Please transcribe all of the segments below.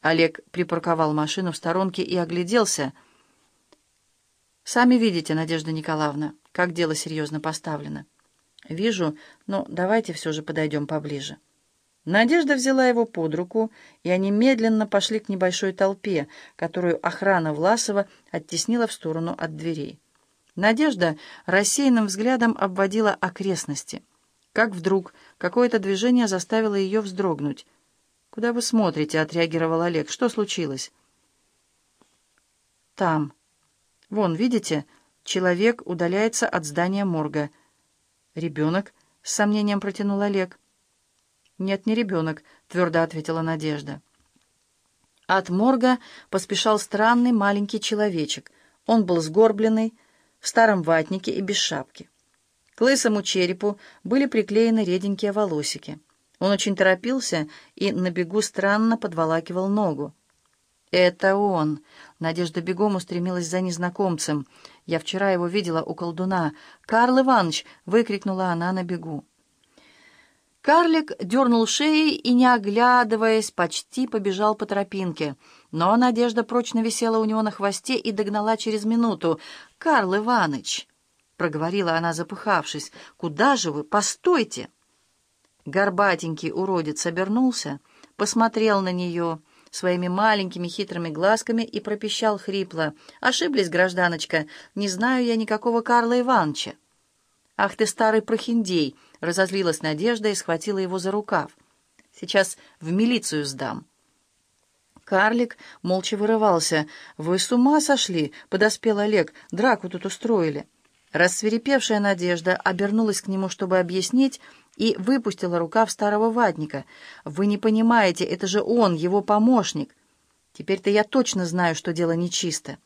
Олег припарковал машину в сторонке и огляделся. «Сами видите, Надежда Николаевна, как дело серьезно поставлено». «Вижу, но давайте все же подойдем поближе». Надежда взяла его под руку, и они медленно пошли к небольшой толпе, которую охрана Власова оттеснила в сторону от дверей. Надежда рассеянным взглядом обводила окрестности. Как вдруг какое-то движение заставило ее вздрогнуть. «Куда вы смотрите?» — отреагировал Олег. «Что случилось?» «Там. Вон, видите, человек удаляется от здания морга». «Ребенок?» — с сомнением протянул Олег. «Нет, не ребенок», — твердо ответила Надежда. От морга поспешал странный маленький человечек. Он был сгорбленный, в старом ватнике и без шапки. К лысому черепу были приклеены реденькие волосики. Он очень торопился и на бегу странно подволакивал ногу. «Это он!» Надежда бегом устремилась за незнакомцем. «Я вчера его видела у колдуна. Карл Иванович!» — выкрикнула она на бегу. Карлик дернул шеей и, не оглядываясь, почти побежал по тропинке. Но Надежда прочно висела у него на хвосте и догнала через минуту. «Карл Иваныч!» — проговорила она, запыхавшись. «Куда же вы? Постойте!» Горбатенький уродец обернулся, посмотрел на нее своими маленькими хитрыми глазками и пропищал хрипло. «Ошиблись, гражданочка, не знаю я никакого Карла Ивановича». «Ах ты, старый прохиндей!» — разозлилась Надежда и схватила его за рукав. «Сейчас в милицию сдам». Карлик молча вырывался. «Вы с ума сошли?» — подоспел Олег. «Драку тут устроили». Рассверепевшая Надежда обернулась к нему, чтобы объяснить, и выпустила рукав старого ватника. «Вы не понимаете, это же он, его помощник. Теперь-то я точно знаю, что дело нечисто».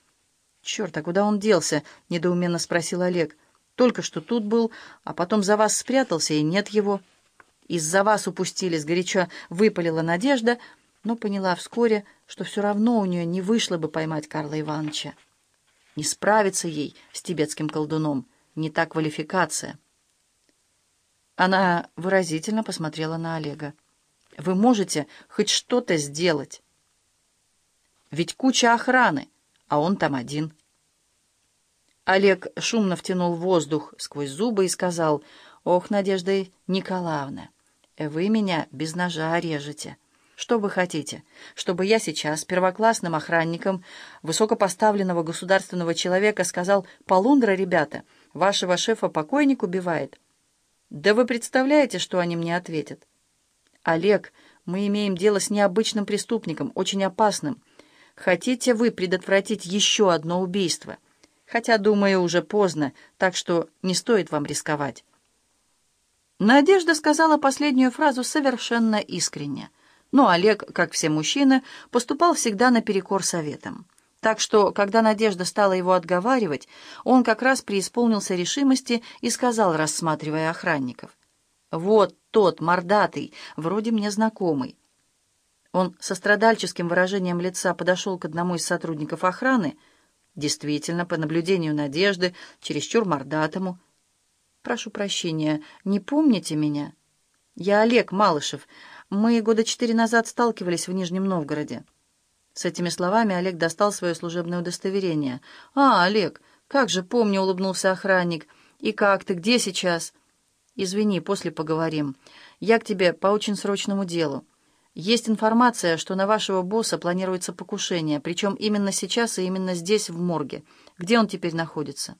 «Черт, а куда он делся?» — недоуменно спросил Олег. Только что тут был, а потом за вас спрятался, и нет его. Из-за вас упустились, горячо выпалила Надежда, но поняла вскоре, что все равно у нее не вышло бы поймать Карла Ивановича. Не справиться ей с тибетским колдуном, не та квалификация. Она выразительно посмотрела на Олега. «Вы можете хоть что-то сделать? Ведь куча охраны, а он там один». Олег шумно втянул воздух сквозь зубы и сказал, «Ох, Надежда Николаевна, вы меня без ножа режете. Что вы хотите? Чтобы я сейчас первоклассным охранником высокопоставленного государственного человека сказал, «Полундра, ребята, вашего шефа покойник убивает». Да вы представляете, что они мне ответят? Олег, мы имеем дело с необычным преступником, очень опасным. Хотите вы предотвратить еще одно убийство?» хотя, думаю, уже поздно, так что не стоит вам рисковать». Надежда сказала последнюю фразу совершенно искренне. Но Олег, как все мужчины, поступал всегда наперекор советам. Так что, когда Надежда стала его отговаривать, он как раз преисполнился решимости и сказал, рассматривая охранников, «Вот тот, мордатый, вроде мне знакомый». Он со страдальческим выражением лица подошел к одному из сотрудников охраны, Действительно, по наблюдению Надежды, чересчур мордатому. «Прошу прощения, не помните меня? Я Олег Малышев. Мы года четыре назад сталкивались в Нижнем Новгороде». С этими словами Олег достал свое служебное удостоверение. «А, Олег, как же помню», — улыбнулся охранник. «И как ты, где сейчас?» «Извини, после поговорим. Я к тебе по очень срочному делу». Есть информация, что на вашего босса планируется покушение, причем именно сейчас и именно здесь, в морге. Где он теперь находится?»